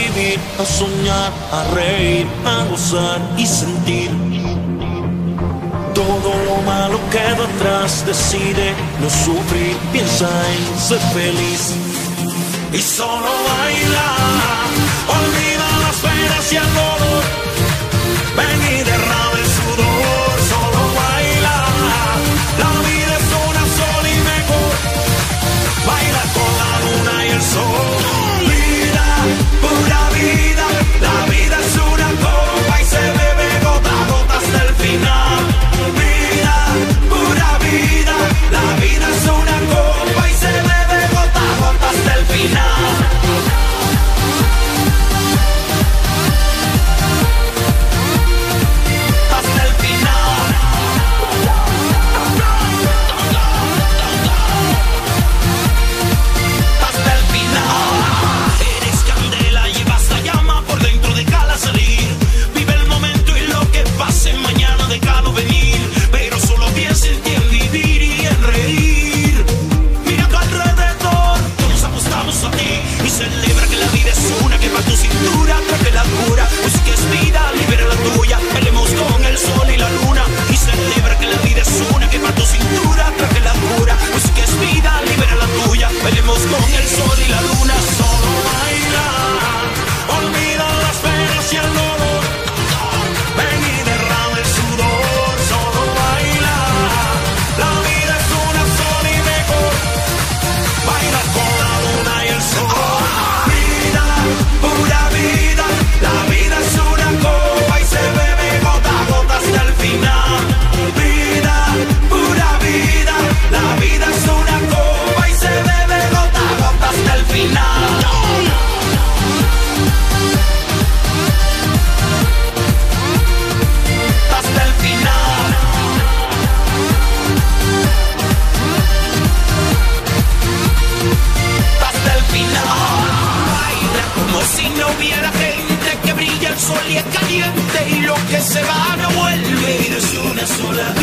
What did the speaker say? vivir, a soñar, a reír, a gozar y sentir. Todo lo malo queda atrás, decide no sufrir, piensa en ser feliz. Y solo baila, olvida las penas y el vi a la gente que brilla el sol y es caliente y lo que se va no vuelve. Eres una sola,